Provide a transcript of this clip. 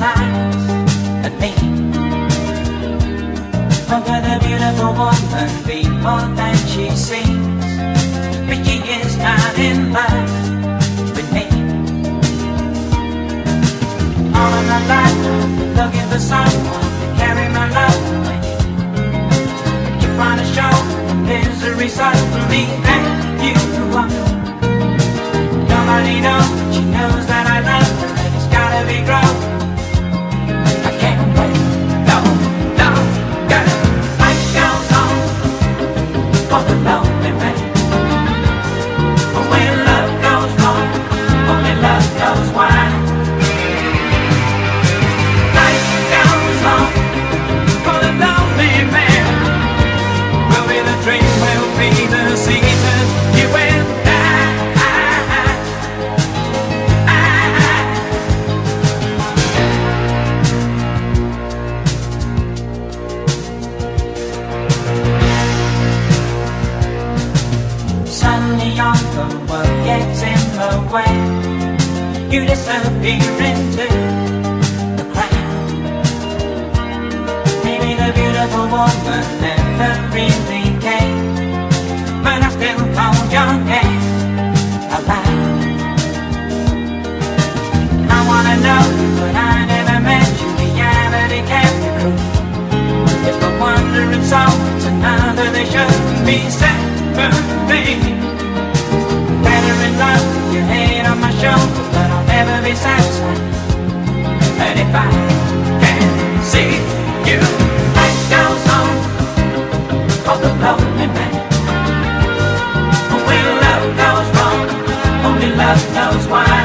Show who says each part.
Speaker 1: eyes at me. How could a beautiful woman be more than she seems But she is not in love with me. All of my life, looking for someone to carry my love away you find a show, misery's up for me. Gets in the way. You disappear into the crowd. Maybe the beautiful woman never really came, but I still call your name aloud. I wanna know you, but I never met you. Reality can't be proved. If the wandering soul to another, they shouldn't be separated. Love with your on my shoulder, but I'll never be satisfied. And if I can see you, life goes on for the lonely man. When love goes wrong, only love knows why.